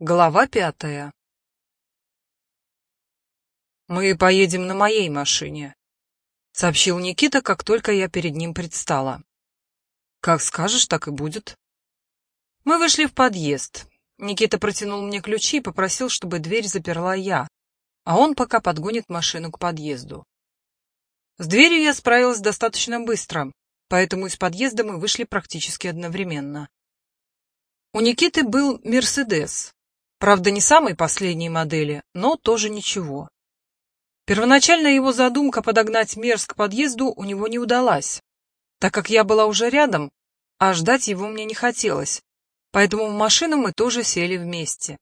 Глава пятая «Мы поедем на моей машине», — сообщил Никита, как только я перед ним предстала. «Как скажешь, так и будет». Мы вышли в подъезд. Никита протянул мне ключи и попросил, чтобы дверь заперла я, а он пока подгонит машину к подъезду. С дверью я справилась достаточно быстро, поэтому из подъезда мы вышли практически одновременно. У Никиты был «Мерседес», Правда, не самой последней модели, но тоже ничего. Первоначально его задумка подогнать Мерс к подъезду у него не удалась, так как я была уже рядом, а ждать его мне не хотелось, поэтому в машину мы тоже сели вместе.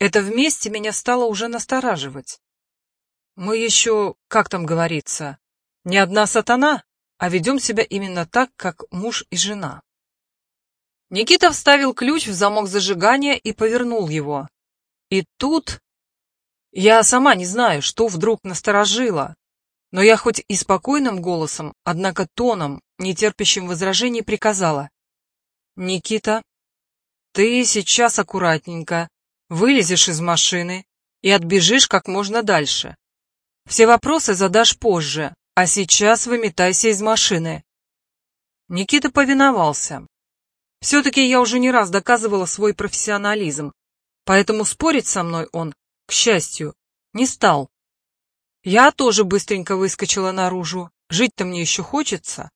Это вместе меня стало уже настораживать. Мы еще, как там говорится, не одна сатана, а ведем себя именно так, как муж и жена. Никита вставил ключ в замок зажигания и повернул его. И тут... Я сама не знаю, что вдруг насторожило, но я хоть и спокойным голосом, однако тоном, не терпящим возражений, приказала. «Никита, ты сейчас аккуратненько вылезешь из машины и отбежишь как можно дальше. Все вопросы задашь позже, а сейчас выметайся из машины». Никита повиновался, все-таки я уже не раз доказывала свой профессионализм, поэтому спорить со мной он, к счастью, не стал. Я тоже быстренько выскочила наружу, жить-то мне еще хочется.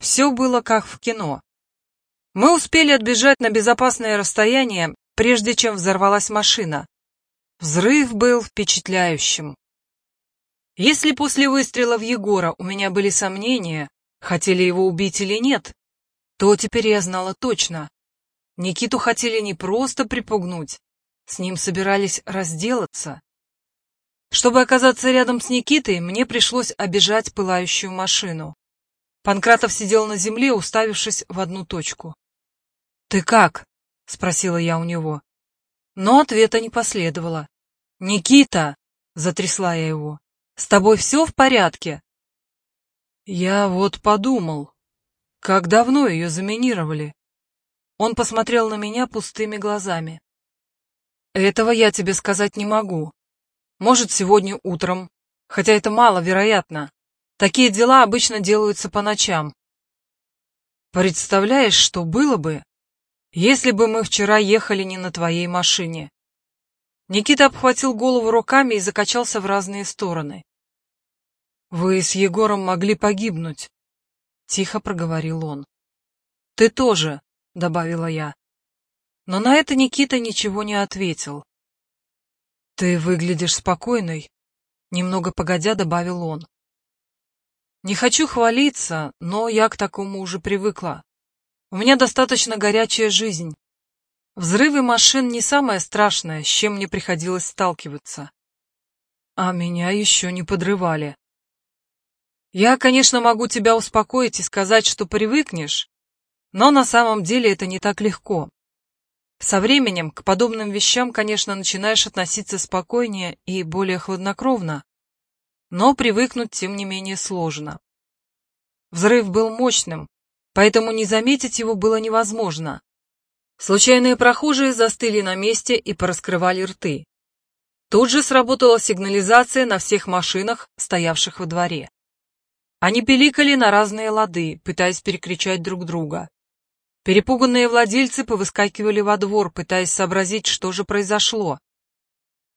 Все было как в кино. Мы успели отбежать на безопасное расстояние, прежде чем взорвалась машина. Взрыв был впечатляющим. Если после выстрела в Егора у меня были сомнения, хотели его убить или нет, то теперь я знала точно. Никиту хотели не просто припугнуть, с ним собирались разделаться. Чтобы оказаться рядом с Никитой, мне пришлось обижать пылающую машину. Панкратов сидел на земле, уставившись в одну точку. «Ты как?» — спросила я у него. Но ответа не последовало. «Никита!» — затрясла я его. «С тобой все в порядке?» «Я вот подумал», как давно ее заминировали? Он посмотрел на меня пустыми глазами. Этого я тебе сказать не могу. Может, сегодня утром, хотя это маловероятно. Такие дела обычно делаются по ночам. Представляешь, что было бы, если бы мы вчера ехали не на твоей машине? Никита обхватил голову руками и закачался в разные стороны. Вы с Егором могли погибнуть. — тихо проговорил он. «Ты тоже», — добавила я. Но на это Никита ничего не ответил. «Ты выглядишь спокойной», — немного погодя добавил он. «Не хочу хвалиться, но я к такому уже привыкла. У меня достаточно горячая жизнь. Взрывы машин не самое страшное, с чем мне приходилось сталкиваться. А меня еще не подрывали. Я, конечно, могу тебя успокоить и сказать, что привыкнешь, но на самом деле это не так легко. Со временем к подобным вещам, конечно, начинаешь относиться спокойнее и более хладнокровно, но привыкнуть, тем не менее, сложно. Взрыв был мощным, поэтому не заметить его было невозможно. Случайные прохожие застыли на месте и пораскрывали рты. Тут же сработала сигнализация на всех машинах, стоявших во дворе. Они пиликали на разные лады, пытаясь перекричать друг друга. Перепуганные владельцы повыскакивали во двор, пытаясь сообразить, что же произошло.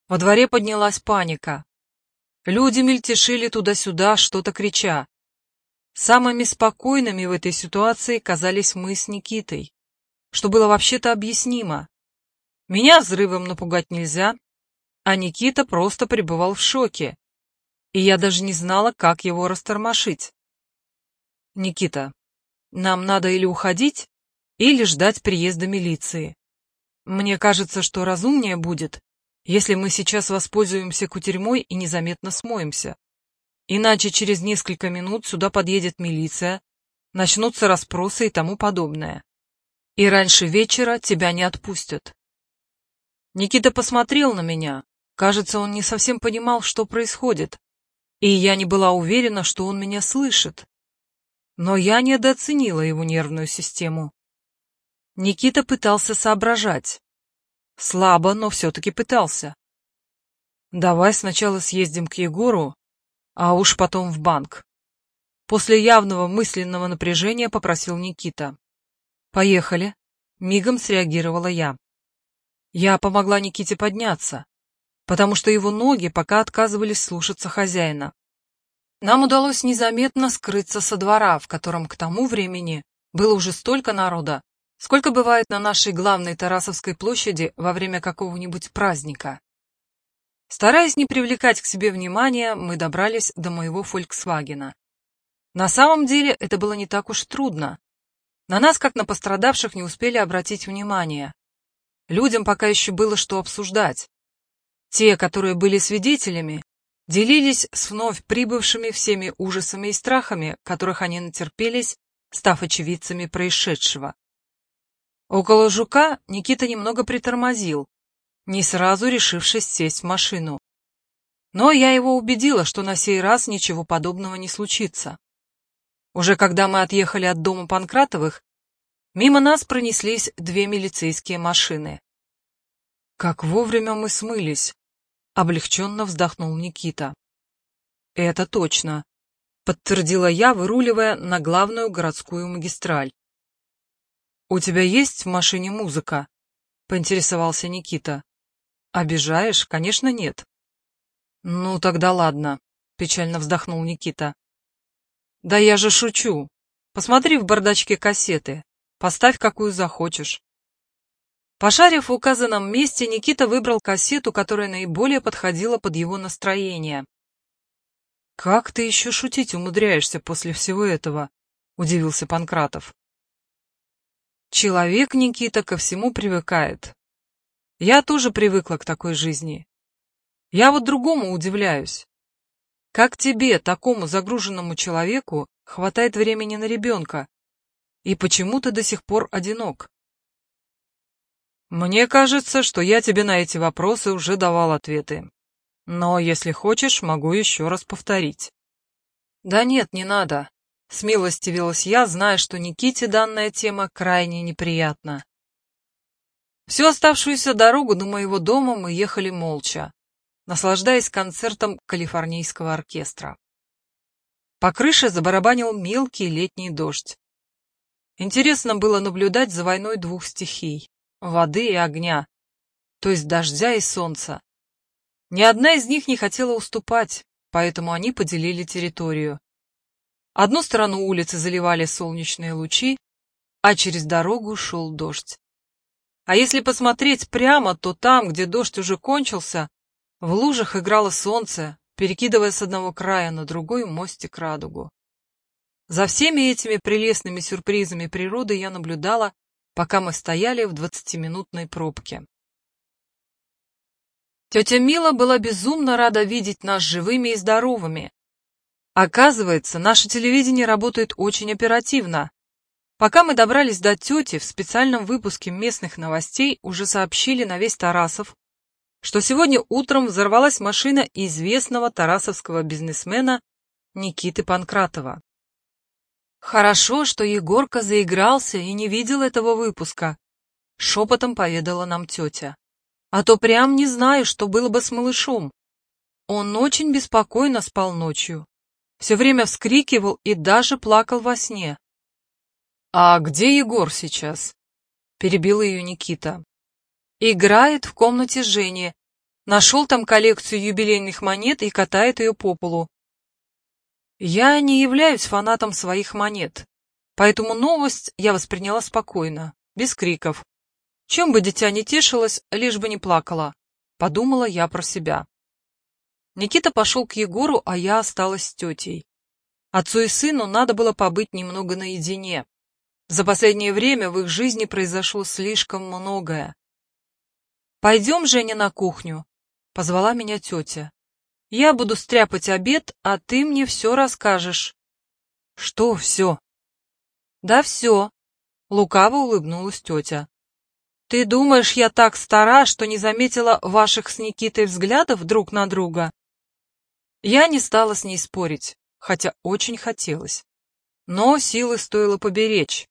Во дворе поднялась паника. Люди мельтешили туда-сюда, что-то крича. Самыми спокойными в этой ситуации казались мы с Никитой, что было вообще-то объяснимо. Меня взрывом напугать нельзя, а Никита просто пребывал в шоке, и я даже не знала, как его растормошить. «Никита, нам надо или уходить, или ждать приезда милиции. Мне кажется, что разумнее будет, если мы сейчас воспользуемся кутерьмой и незаметно смоемся. Иначе через несколько минут сюда подъедет милиция, начнутся расспросы и тому подобное. И раньше вечера тебя не отпустят. Никита посмотрел на меня. Кажется, он не совсем понимал, что происходит и я не была уверена, что он меня слышит. Но я недооценила его нервную систему. Никита пытался соображать. Слабо, но все-таки пытался. Давай сначала съездим к Егору, а уж потом в банк. После явного мысленного напряжения попросил Никита. Поехали. Мигом среагировала я. Я помогла Никите подняться, потому что его ноги пока отказывались слушаться хозяина. Нам удалось незаметно скрыться со двора, в котором к тому времени было уже столько народа, сколько бывает на нашей главной Тарасовской площади во время какого-нибудь праздника. Стараясь не привлекать к себе внимания, мы добрались до моего «Фольксвагена». На самом деле это было не так уж трудно. На нас, как на пострадавших, не успели обратить внимание. Людям пока еще было что обсуждать. Те, которые были свидетелями, делились с вновь прибывшими всеми ужасами и страхами, которых они натерпелись, став очевидцами происшедшего. Около жука Никита немного притормозил, не сразу решившись сесть в машину. Но я его убедила, что на сей раз ничего подобного не случится. Уже когда мы отъехали от дома Панкратовых, мимо нас пронеслись две милицейские машины. Как вовремя мы смылись, облегченно вздохнул Никита. Это точно, подтвердила я, выруливая на главную городскую магистраль. «У тебя есть в машине музыка?» — поинтересовался Никита. «Обижаешь? Конечно, нет». «Ну, тогда ладно», — печально вздохнул Никита. «Да я же шучу. Посмотри в бардачке кассеты. Поставь, какую захочешь». Пошарив в указанном месте, Никита выбрал кассету, которая наиболее подходила под его настроение. «Как ты еще шутить умудряешься после всего этого?» — удивился Панкратов. Человек, Никита, ко всему привыкает. Я тоже привыкла к такой жизни. Я вот другому удивляюсь. Как тебе, такому загруженному человеку, хватает времени на ребенка? И почему ты до сих пор одинок? Мне кажется, что я тебе на эти вопросы уже давал ответы. Но, если хочешь, могу еще раз повторить. Да нет, не надо. Смилостивилась я, зная, что Никите данная тема крайне неприятна. Всю оставшуюся дорогу до моего дома мы ехали молча, наслаждаясь концертом калифорнийского оркестра. По крыше забарабанил мелкий летний дождь. Интересно было наблюдать за войной двух стихий — воды и огня, то есть дождя и солнца. Ни одна из них не хотела уступать, поэтому они поделили территорию. Одну сторону улицы заливали солнечные лучи, а через дорогу шел дождь. А если посмотреть прямо, то там, где дождь уже кончился, в лужах играло солнце, перекидывая с одного края на другой мостик радугу. За всеми этими прелестными сюрпризами природы я наблюдала, пока мы стояли в двадцатиминутной пробке. Тетя Мила была безумно рада видеть нас живыми и здоровыми, Оказывается, наше телевидение работает очень оперативно. Пока мы добрались до тети, в специальном выпуске местных новостей уже сообщили на весь Тарасов, что сегодня утром взорвалась машина известного тарасовского бизнесмена Никиты Панкратова. Хорошо, что Егорка заигрался и не видел этого выпуска, шепотом поведала нам тетя. А то прям не знаю, что было бы с малышом. Он очень беспокойно спал ночью все время вскрикивал и даже плакал во сне. «А где Егор сейчас?» — перебил ее Никита. «Играет в комнате Жени. Нашел там коллекцию юбилейных монет и катает ее по полу. Я не являюсь фанатом своих монет, поэтому новость я восприняла спокойно, без криков. Чем бы дитя не тешилось, лишь бы не плакала, подумала я про себя. Никита пошел к Егору, а я осталась с тетей. Отцу и сыну надо было побыть немного наедине. За последнее время в их жизни произошло слишком многое. «Пойдем, Женя, на кухню», — позвала меня тетя. «Я буду стряпать обед, а ты мне все расскажешь». «Что все?» «Да все», — лукаво улыбнулась тетя. «Ты думаешь, я так стара, что не заметила ваших с Никитой взглядов друг на друга?» Я не стала с ней спорить, хотя очень хотелось. Но силы стоило поберечь.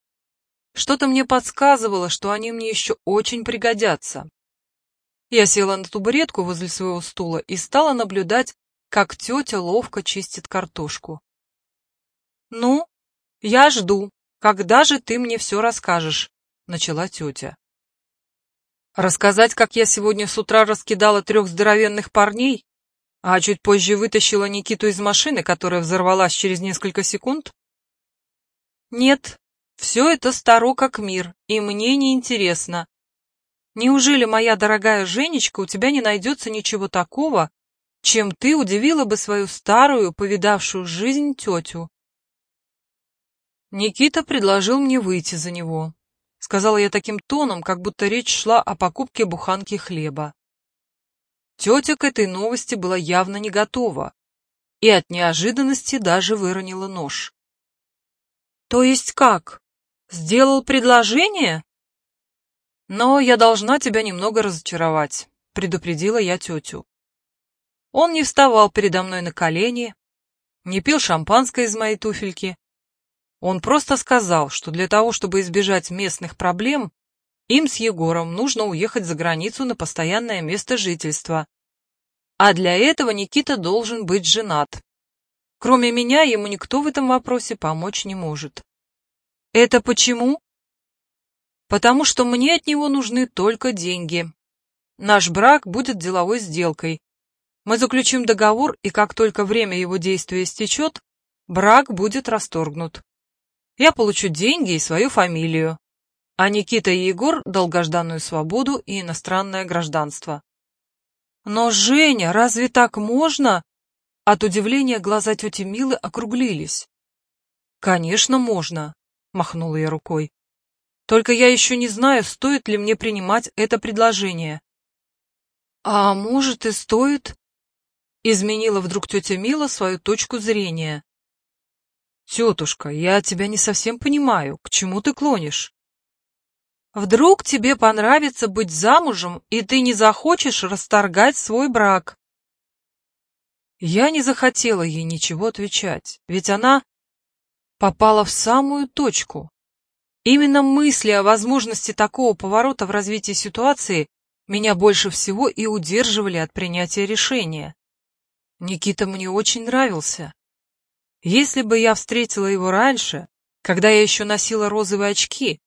Что-то мне подсказывало, что они мне еще очень пригодятся. Я села на табуретку возле своего стула и стала наблюдать, как тетя ловко чистит картошку. «Ну, я жду. Когда же ты мне все расскажешь?» — начала тетя. «Рассказать, как я сегодня с утра раскидала трех здоровенных парней, а чуть позже вытащила Никиту из машины, которая взорвалась через несколько секунд?» «Нет, все это старо как мир, и мне не интересно. Неужели, моя дорогая Женечка, у тебя не найдется ничего такого, чем ты удивила бы свою старую, повидавшую жизнь тетю?» Никита предложил мне выйти за него. Сказала я таким тоном, как будто речь шла о покупке буханки хлеба. Тетя к этой новости была явно не готова и от неожиданности даже выронила нож. «То есть как? Сделал предложение?» «Но я должна тебя немного разочаровать», — предупредила я тетю. Он не вставал передо мной на колени, не пил шампанское из моей туфельки. Он просто сказал, что для того, чтобы избежать местных проблем, им с Егором нужно уехать за границу на постоянное место жительства. А для этого Никита должен быть женат. Кроме меня, ему никто в этом вопросе помочь не может. Это почему? Потому что мне от него нужны только деньги. Наш брак будет деловой сделкой. Мы заключим договор, и как только время его действия истечет, брак будет расторгнут. Я получу деньги и свою фамилию, а Никита и Егор – долгожданную свободу и иностранное гражданство. Но, Женя, разве так можно? От удивления глаза тети Милы округлились. Конечно, можно, махнула я рукой. Только я еще не знаю, стоит ли мне принимать это предложение. А может и стоит? Изменила вдруг тетя Мила свою точку зрения. Тетушка, я тебя не совсем понимаю, к чему ты клонишь? Вдруг тебе понравится быть замужем, и ты не захочешь расторгать свой брак. Я не захотела ей ничего отвечать, ведь она попала в самую точку. Именно мысли о возможности такого поворота в развитии ситуации меня больше всего и удерживали от принятия решения. Никита мне очень нравился. Если бы я встретила его раньше, когда я еще носила розовые очки,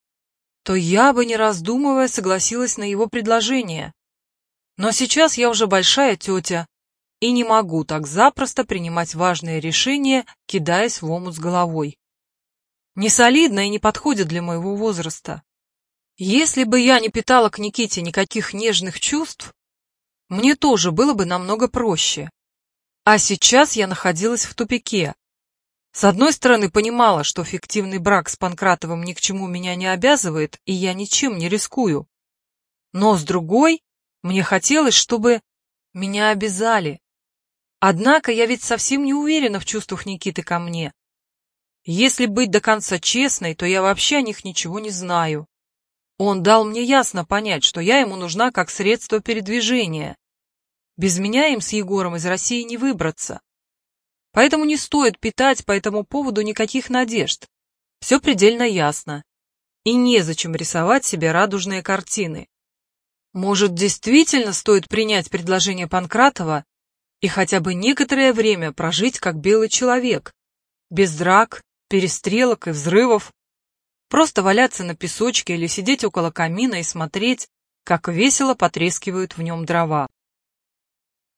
то я бы, не раздумывая, согласилась на его предложение. Но сейчас я уже большая тетя и не могу так запросто принимать важные решения, кидаясь в омут с головой. Не солидно и не подходит для моего возраста. Если бы я не питала к Никите никаких нежных чувств, мне тоже было бы намного проще. А сейчас я находилась в тупике, с одной стороны, понимала, что фиктивный брак с Панкратовым ни к чему меня не обязывает, и я ничем не рискую. Но с другой, мне хотелось, чтобы меня обязали. Однако я ведь совсем не уверена в чувствах Никиты ко мне. Если быть до конца честной, то я вообще о них ничего не знаю. Он дал мне ясно понять, что я ему нужна как средство передвижения. Без меня им с Егором из России не выбраться. Поэтому не стоит питать по этому поводу никаких надежд. Все предельно ясно. И незачем рисовать себе радужные картины. Может, действительно стоит принять предложение Панкратова и хотя бы некоторое время прожить как белый человек, без драк, перестрелок и взрывов, просто валяться на песочке или сидеть около камина и смотреть, как весело потрескивают в нем дрова.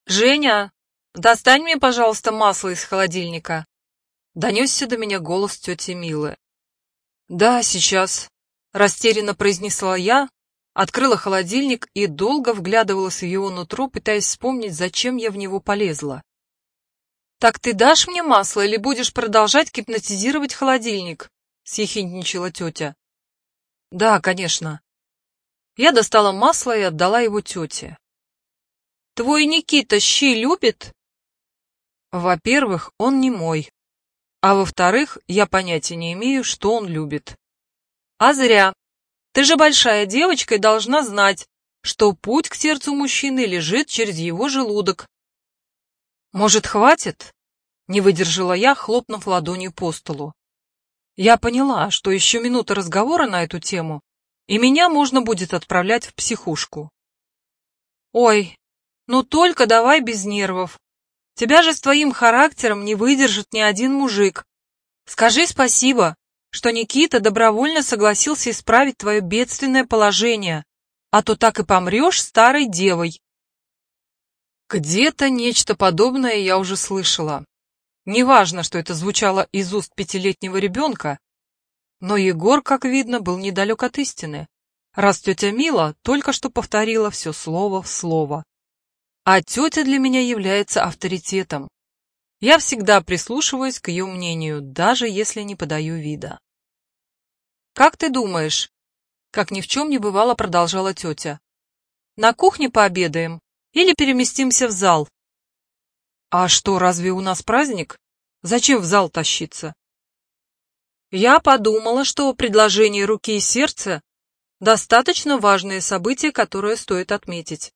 «Женя, «Достань мне, пожалуйста, масло из холодильника!» Донесся до меня голос тети Милы. «Да, сейчас», — растерянно произнесла я, открыла холодильник и долго вглядывалась в его нутро, пытаясь вспомнить, зачем я в него полезла. «Так ты дашь мне масло или будешь продолжать гипнотизировать холодильник?» — съехидничала тетя. «Да, конечно». Я достала масло и отдала его тете. «Твой Никита щи любит?» Во-первых, он не мой. А во-вторых, я понятия не имею, что он любит. А зря. Ты же большая девочка и должна знать, что путь к сердцу мужчины лежит через его желудок. Может, хватит? Не выдержала я, хлопнув ладонью по столу. Я поняла, что еще минута разговора на эту тему, и меня можно будет отправлять в психушку. Ой, ну только давай без нервов. Тебя же с твоим характером не выдержит ни один мужик. Скажи спасибо, что Никита добровольно согласился исправить твое бедственное положение, а то так и помрешь старой девой. Где-то нечто подобное я уже слышала. Неважно, что это звучало из уст пятилетнего ребенка, но Егор, как видно, был недалек от истины, раз тетя Мила только что повторила все слово в слово. А тетя для меня является авторитетом. Я всегда прислушиваюсь к ее мнению, даже если не подаю вида. «Как ты думаешь?» Как ни в чем не бывало, продолжала тетя. «На кухне пообедаем или переместимся в зал?» «А что, разве у нас праздник? Зачем в зал тащиться?» Я подумала, что предложение руки и сердца – достаточно важное событие, которое стоит отметить.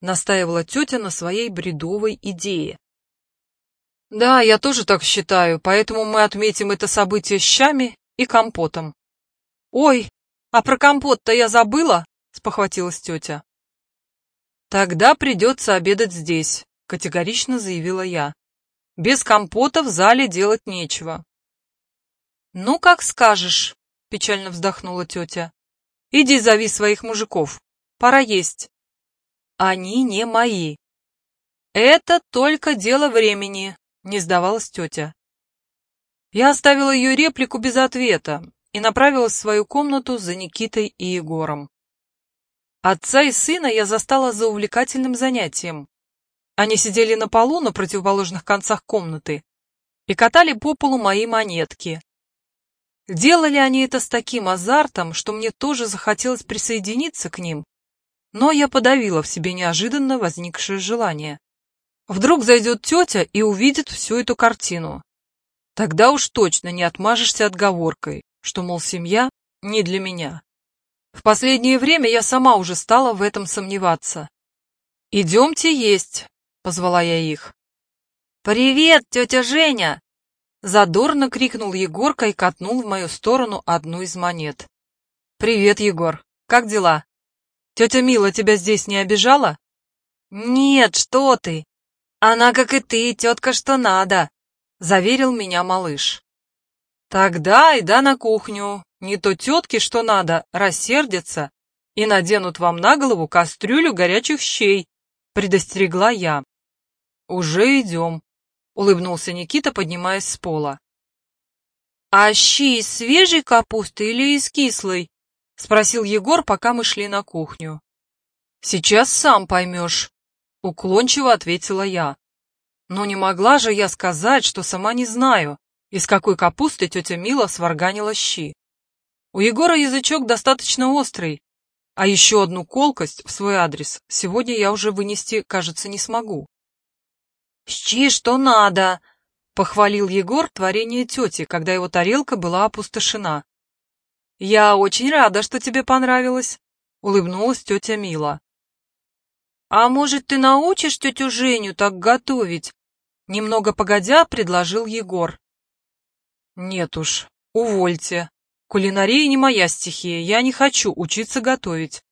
Настаивала тетя на своей бредовой идее. Да, я тоже так считаю, поэтому мы отметим это событие щами и компотом. Ой, а про компот-то я забыла, спохватилась тетя. Тогда придется обедать здесь, категорично заявила я. Без компота в зале делать нечего. «Ну, как скажешь», — печально вздохнула тетя. «Иди зови своих мужиков. Пора есть». «Они не мои». «Это только дело времени», — не сдавалась тетя. Я оставила ее реплику без ответа и направилась в свою комнату за Никитой и Егором. Отца и сына я застала за увлекательным занятием. Они сидели на полу на противоположных концах комнаты и катали по полу мои монетки, Делали они это с таким азартом, что мне тоже захотелось присоединиться к ним, но я подавила в себе неожиданно возникшее желание. Вдруг зайдет тетя и увидит всю эту картину. Тогда уж точно не отмажешься отговоркой, что, мол, семья не для меня. В последнее время я сама уже стала в этом сомневаться. «Идемте есть», — позвала я их. «Привет, тетя Женя!» Задорно крикнул Егорка и катнул в мою сторону одну из монет. «Привет, Егор. Как дела? Тетя Мила тебя здесь не обижала?» «Нет, что ты! Она, как и ты, тетка что надо!» Заверил меня малыш. «Тогда и на кухню. Не то тетки, что надо, рассердятся и наденут вам на голову кастрюлю горячих щей», предостерегла я. «Уже идем», улыбнулся Никита, поднимаясь с пола. «А щи из свежей капусты или из кислой?» — спросил Егор, пока мы шли на кухню. «Сейчас сам поймешь», — уклончиво ответила я. Но не могла же я сказать, что сама не знаю, из какой капусты тетя Мила сварганила щи. У Егора язычок достаточно острый, а еще одну колкость в свой адрес сегодня я уже вынести, кажется, не смогу. «Щи что надо!» — похвалил Егор творение тети, когда его тарелка была опустошена. «Я очень рада, что тебе понравилось», — улыбнулась тетя Мила. «А может, ты научишь тетю Женю так готовить?» Немного погодя, предложил Егор. «Нет уж, увольте. Кулинария не моя стихия, я не хочу учиться готовить.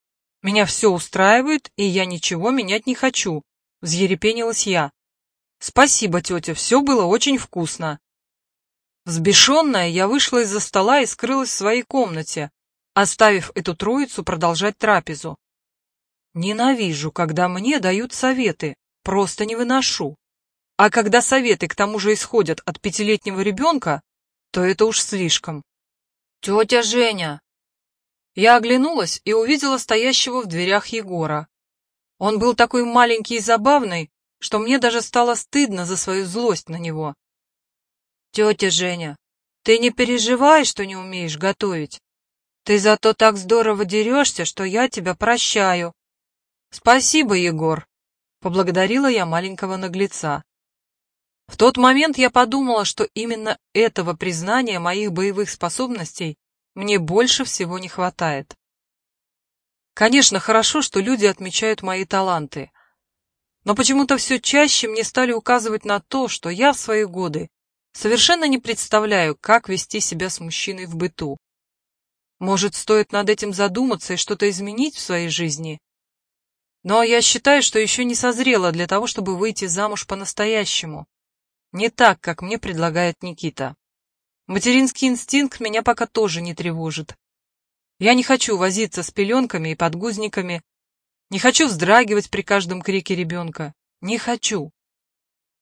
Меня все устраивает, и я ничего менять не хочу», — взъерепенилась я. «Спасибо, тетя, все было очень вкусно». Взбешенная, я вышла из-за стола и скрылась в своей комнате, оставив эту троицу продолжать трапезу. Ненавижу, когда мне дают советы, просто не выношу. А когда советы к тому же исходят от пятилетнего ребенка, то это уж слишком. «Тетя Женя!» Я оглянулась и увидела стоящего в дверях Егора. Он был такой маленький и забавный, что мне даже стало стыдно за свою злость на него. «Тетя Женя, ты не переживай, что не умеешь готовить. Ты зато так здорово дерешься, что я тебя прощаю». «Спасибо, Егор», — поблагодарила я маленького наглеца. В тот момент я подумала, что именно этого признания моих боевых способностей мне больше всего не хватает. Конечно, хорошо, что люди отмечают мои таланты, но почему-то все чаще мне стали указывать на то, что я в свои годы совершенно не представляю, как вести себя с мужчиной в быту. Может, стоит над этим задуматься и что-то изменить в своей жизни? Но я считаю, что еще не созрела для того, чтобы выйти замуж по-настоящему. Не так, как мне предлагает Никита. Материнский инстинкт меня пока тоже не тревожит. Я не хочу возиться с пеленками и подгузниками, не хочу вздрагивать при каждом крике ребенка. Не хочу.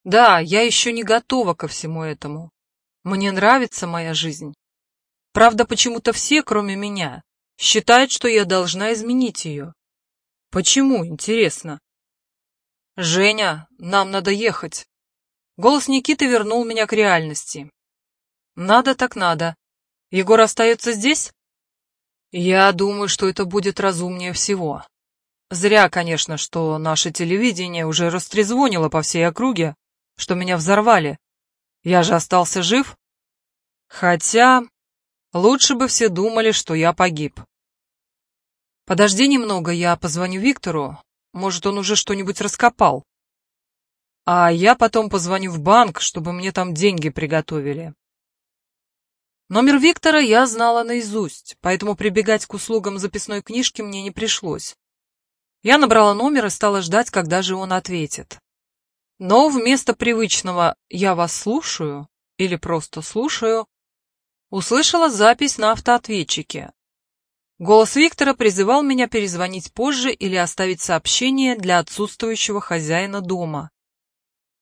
Да, я еще не готова ко всему этому. Мне нравится моя жизнь. Правда, почему-то все, кроме меня, считают, что я должна изменить ее. Почему, интересно? Женя, нам надо ехать. Голос Никиты вернул меня к реальности. Надо так надо. Егор остается здесь? Я думаю, что это будет разумнее всего. Зря, конечно, что наше телевидение уже растрезвонило по всей округе, что меня взорвали. Я же остался жив. Хотя лучше бы все думали, что я погиб. Подожди немного, я позвоню Виктору. Может, он уже что-нибудь раскопал. А я потом позвоню в банк, чтобы мне там деньги приготовили. Номер Виктора я знала наизусть, поэтому прибегать к услугам записной книжки мне не пришлось. Я набрала номер и стала ждать, когда же он ответит. Но вместо привычного «я вас слушаю» или просто «слушаю» услышала запись на автоответчике. Голос Виктора призывал меня перезвонить позже или оставить сообщение для отсутствующего хозяина дома.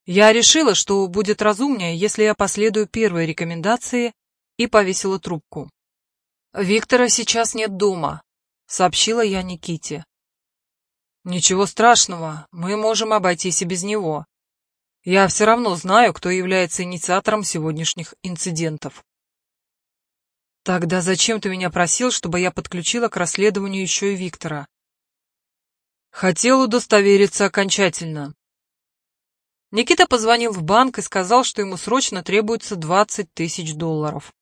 Я решила, что будет разумнее, если я последую первой рекомендации и повесила трубку. «Виктора сейчас нет дома», — сообщила я Никите. Ничего страшного, мы можем обойтись и без него. Я все равно знаю, кто является инициатором сегодняшних инцидентов. Тогда зачем ты меня просил, чтобы я подключила к расследованию еще и Виктора? Хотел удостовериться окончательно. Никита позвонил в банк и сказал, что ему срочно требуется 20 тысяч долларов.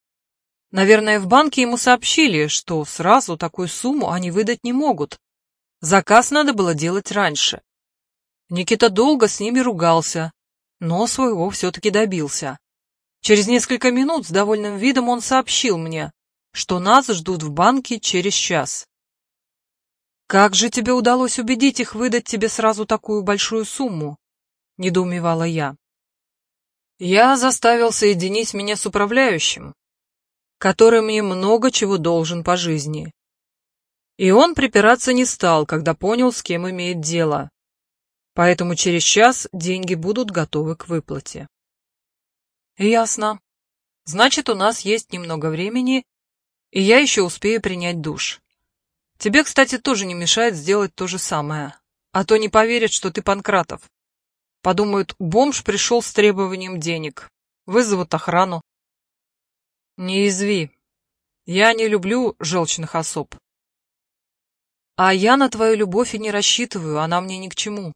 Наверное, в банке ему сообщили, что сразу такую сумму они выдать не могут, Заказ надо было делать раньше. Никита долго с ними ругался, но своего все-таки добился. Через несколько минут с довольным видом он сообщил мне, что нас ждут в банке через час. «Как же тебе удалось убедить их выдать тебе сразу такую большую сумму?» — недоумевала я. Я заставил соединить меня с управляющим, который мне много чего должен по жизни. И он припираться не стал, когда понял, с кем имеет дело. Поэтому через час деньги будут готовы к выплате. Ясно. Значит, у нас есть немного времени, и я еще успею принять душ. Тебе, кстати, тоже не мешает сделать то же самое, а то не поверят, что ты Панкратов. Подумают, бомж пришел с требованием денег, вызовут охрану. Не изви. Я не люблю желчных особ. А я на твою любовь и не рассчитываю, она мне ни к чему.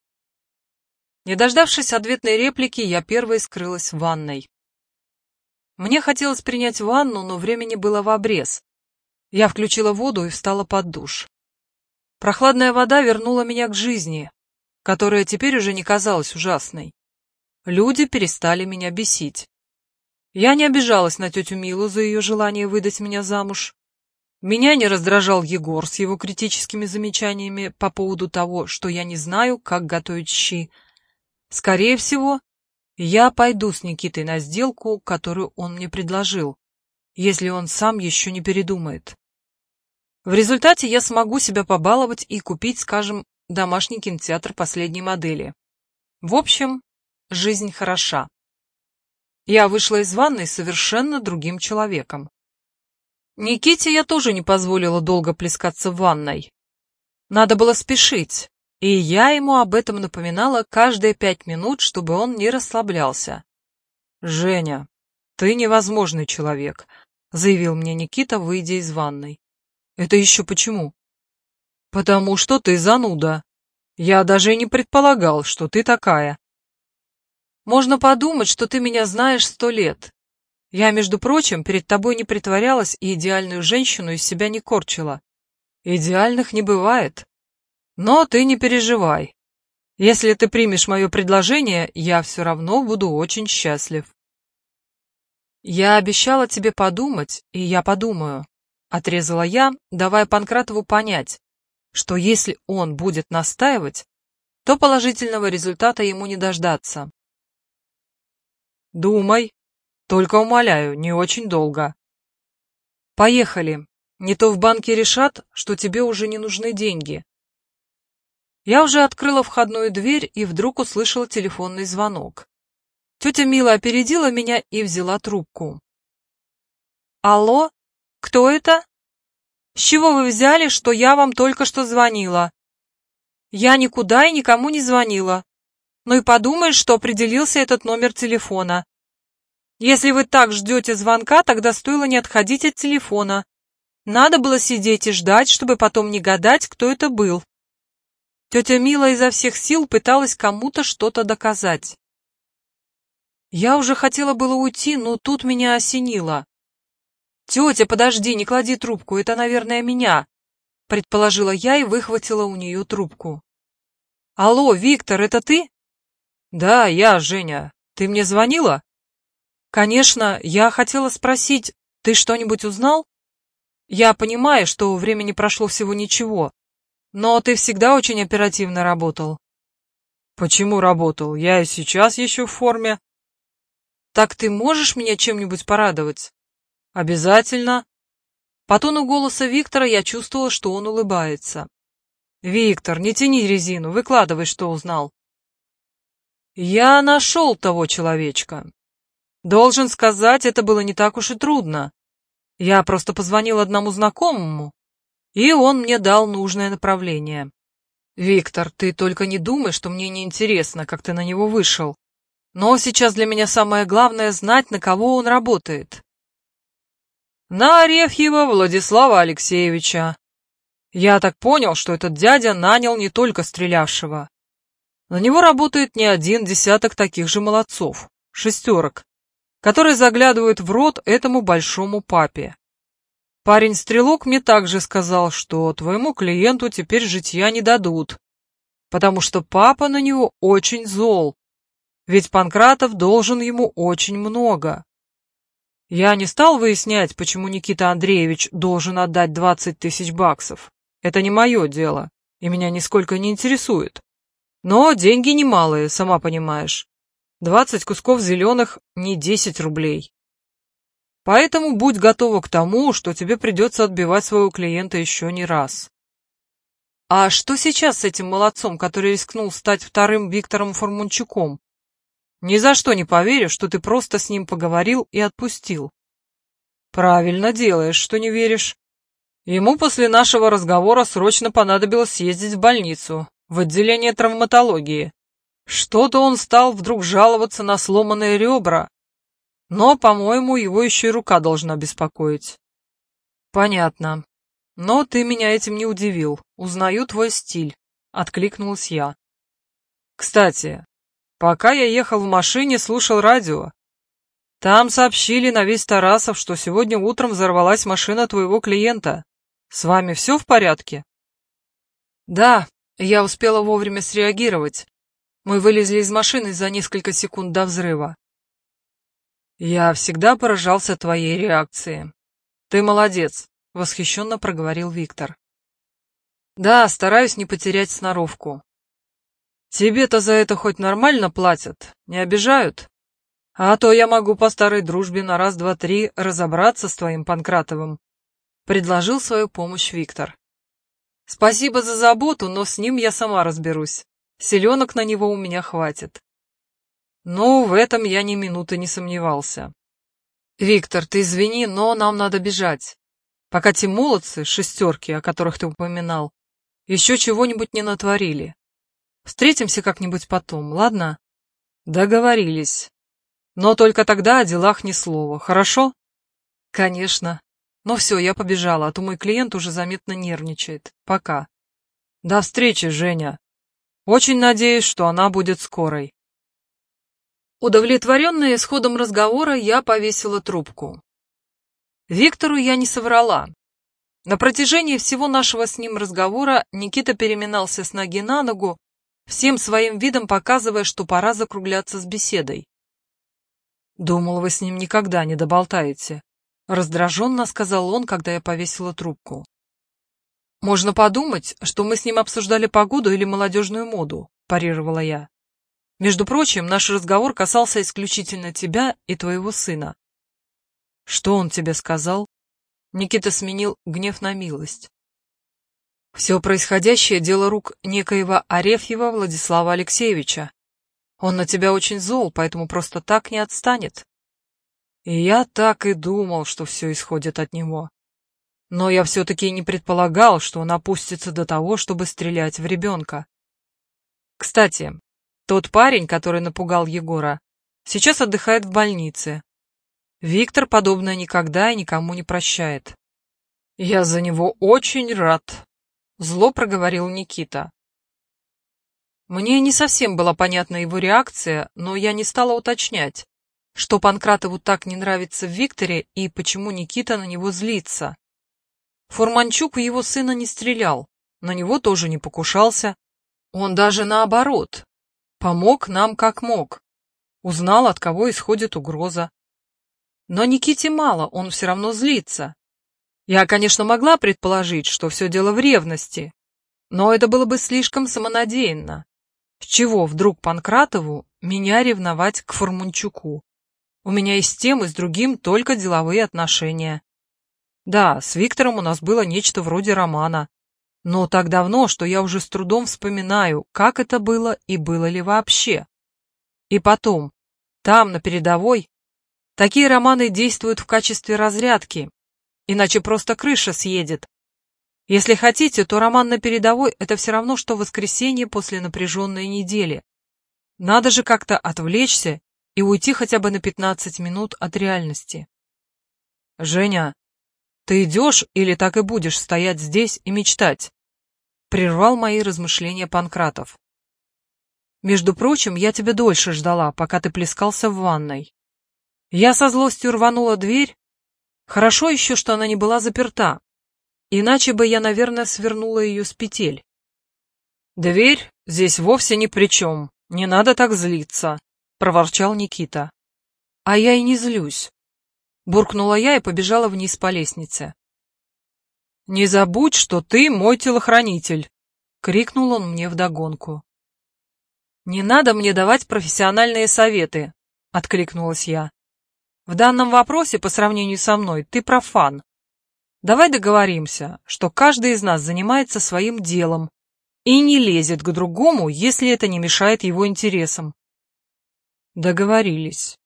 Не дождавшись ответной реплики, я первой скрылась в ванной. Мне хотелось принять ванну, но времени было в обрез. Я включила воду и встала под душ. Прохладная вода вернула меня к жизни, которая теперь уже не казалась ужасной. Люди перестали меня бесить. Я не обижалась на тетю Милу за ее желание выдать меня замуж. Меня не раздражал Егор с его критическими замечаниями по поводу того, что я не знаю, как готовить щи. Скорее всего, я пойду с Никитой на сделку, которую он мне предложил, если он сам еще не передумает. В результате я смогу себя побаловать и купить, скажем, домашний кинотеатр последней модели. В общем, жизнь хороша. Я вышла из ванной совершенно другим человеком. Никите я тоже не позволила долго плескаться в ванной. Надо было спешить, и я ему об этом напоминала каждые пять минут, чтобы он не расслаблялся. «Женя, ты невозможный человек», — заявил мне Никита, выйдя из ванной. «Это еще почему?» «Потому что ты зануда. Я даже и не предполагал, что ты такая». «Можно подумать, что ты меня знаешь сто лет, я, между прочим, перед тобой не притворялась и идеальную женщину из себя не корчила. Идеальных не бывает. Но ты не переживай. Если ты примешь мое предложение, я все равно буду очень счастлив. Я обещала тебе подумать, и я подумаю, отрезала я, давая Панкратову понять, что если он будет настаивать, то положительного результата ему не дождаться. «Думай. Только умоляю, не очень долго». «Поехали. Не то в банке решат, что тебе уже не нужны деньги». Я уже открыла входную дверь и вдруг услышала телефонный звонок. Тетя Мила опередила меня и взяла трубку. «Алло? Кто это? С чего вы взяли, что я вам только что звонила?» «Я никуда и никому не звонила. Ну и подумаешь, что определился этот номер телефона. Если вы так ждете звонка, тогда стоило не отходить от телефона. Надо было сидеть и ждать, чтобы потом не гадать, кто это был». Тетя Мила изо всех сил пыталась кому-то что-то доказать. Я уже хотела было уйти, но тут меня осенило. «Тетя, подожди, не клади трубку, это, наверное, меня», — предположила я и выхватила у нее трубку. «Алло, Виктор, это ты?» «Да, я, Женя. Ты мне звонила?» «Конечно, я хотела спросить, ты что-нибудь узнал?» «Я понимаю, что времени прошло всего ничего, но ты всегда очень оперативно работал». «Почему работал? Я и сейчас еще в форме». «Так ты можешь меня чем-нибудь порадовать?» «Обязательно». По тону голоса Виктора я чувствовала, что он улыбается. «Виктор, не тяни резину, выкладывай, что узнал». «Я нашел того человечка. Должен сказать, это было не так уж и трудно. Я просто позвонил одному знакомому, и он мне дал нужное направление. Виктор, ты только не думай, что мне не интересно, как ты на него вышел. Но сейчас для меня самое главное знать, на кого он работает. На Арефьева Владислава Алексеевича. Я так понял, что этот дядя нанял не только стрелявшего. На него работает не один десяток таких же молодцов, шестерок, которые заглядывают в рот этому большому папе. Парень-стрелок мне также сказал, что твоему клиенту теперь житья не дадут, потому что папа на него очень зол, ведь Панкратов должен ему очень много. Я не стал выяснять, почему Никита Андреевич должен отдать 20 тысяч баксов. Это не мое дело, и меня нисколько не интересует. Но деньги немалые, сама понимаешь. 20 кусков зеленых не 10 рублей. Поэтому будь готова к тому, что тебе придется отбивать своего клиента еще не раз. А что сейчас с этим молодцом, который рискнул стать вторым Виктором Формунчуком? Ни за что не поверю, что ты просто с ним поговорил и отпустил. Правильно делаешь, что не веришь. Ему после нашего разговора срочно понадобилось съездить в больницу, в отделение травматологии. Что-то он стал вдруг жаловаться на сломанные ребра. Но, по-моему, его еще и рука должна беспокоить. Понятно. Но ты меня этим не удивил. Узнаю твой стиль. Откликнулась я. Кстати, Пока я ехал в машине, слушал радио. Там сообщили на весь Тарасов, что сегодня утром взорвалась машина твоего клиента. С вами все в порядке? Да, я успела вовремя среагировать. Мы вылезли из машины за несколько секунд до взрыва. Я всегда поражался твоей реакции. Ты молодец, восхищенно проговорил Виктор. Да, стараюсь не потерять сноровку. Тебе-то за это хоть нормально платят, не обижают? А то я могу по старой дружбе на раз-два-три разобраться с твоим Панкратовым. Предложил свою помощь Виктор. Спасибо за заботу, но с ним я сама разберусь. Селенок на него у меня хватит. Ну, в этом я ни минуты не сомневался. Виктор, ты извини, но нам надо бежать. Пока те молодцы, шестерки, о которых ты упоминал, еще чего-нибудь не натворили. Встретимся как-нибудь потом, ладно? Договорились. Но только тогда о делах ни слова, хорошо? Конечно. Но все, я побежала, а то мой клиент уже заметно нервничает. Пока. До встречи, Женя. Очень надеюсь, что она будет скорой. Удовлетворенная исходом разговора, я повесила трубку. Виктору я не соврала. На протяжении всего нашего с ним разговора Никита переминался с ноги на ногу, всем своим видом показывая, что пора закругляться с беседой. «Думал, вы с ним никогда не доболтаете», — раздраженно сказал он, когда я повесила трубку. Можно подумать, что мы с ним обсуждали погоду или молодежную моду, парировала я. Между прочим, наш разговор касался исключительно тебя и твоего сына. Что он тебе сказал? Никита сменил гнев на милость. Все происходящее — дело рук некоего Арефьева Владислава Алексеевича. Он на тебя очень зол, поэтому просто так не отстанет. И я так и думал, что все исходит от него. Но я все-таки не предполагал, что он опустится до того, чтобы стрелять в ребенка. Кстати, тот парень, который напугал Егора, сейчас отдыхает в больнице. Виктор подобное никогда и никому не прощает. Я за него очень рад, зло проговорил Никита. Мне не совсем была понятна его реакция, но я не стала уточнять, что Панкратову так не нравится в Викторе и почему Никита на него злится. Фурманчук в его сына не стрелял, на него тоже не покушался. Он даже наоборот, помог нам как мог. Узнал, от кого исходит угроза. Но Никите мало, он все равно злится. Я, конечно, могла предположить, что все дело в ревности, но это было бы слишком самонадеянно. С чего вдруг Панкратову меня ревновать к Формунчуку? У меня и с тем, и с другим только деловые отношения. Да, с Виктором у нас было нечто вроде романа. Но так давно, что я уже с трудом вспоминаю, как это было и было ли вообще. И потом, там, на передовой, такие романы действуют в качестве разрядки, иначе просто крыша съедет. Если хотите, то роман на передовой — это все равно, что воскресенье после напряженной недели. Надо же как-то отвлечься и уйти хотя бы на 15 минут от реальности. «Женя, ты идешь или так и будешь стоять здесь и мечтать?» Прервал мои размышления Панкратов. «Между прочим, я тебя дольше ждала, пока ты плескался в ванной. Я со злостью рванула дверь. Хорошо еще, что она не была заперта, иначе бы я, наверное, свернула ее с петель. Дверь здесь вовсе ни при чем, не надо так злиться. — проворчал Никита. «А я и не злюсь», — буркнула я и побежала вниз по лестнице. «Не забудь, что ты мой телохранитель», — крикнул он мне вдогонку. «Не надо мне давать профессиональные советы», — откликнулась я. «В данном вопросе, по сравнению со мной, ты профан. Давай договоримся, что каждый из нас занимается своим делом и не лезет к другому, если это не мешает его интересам. Договорились.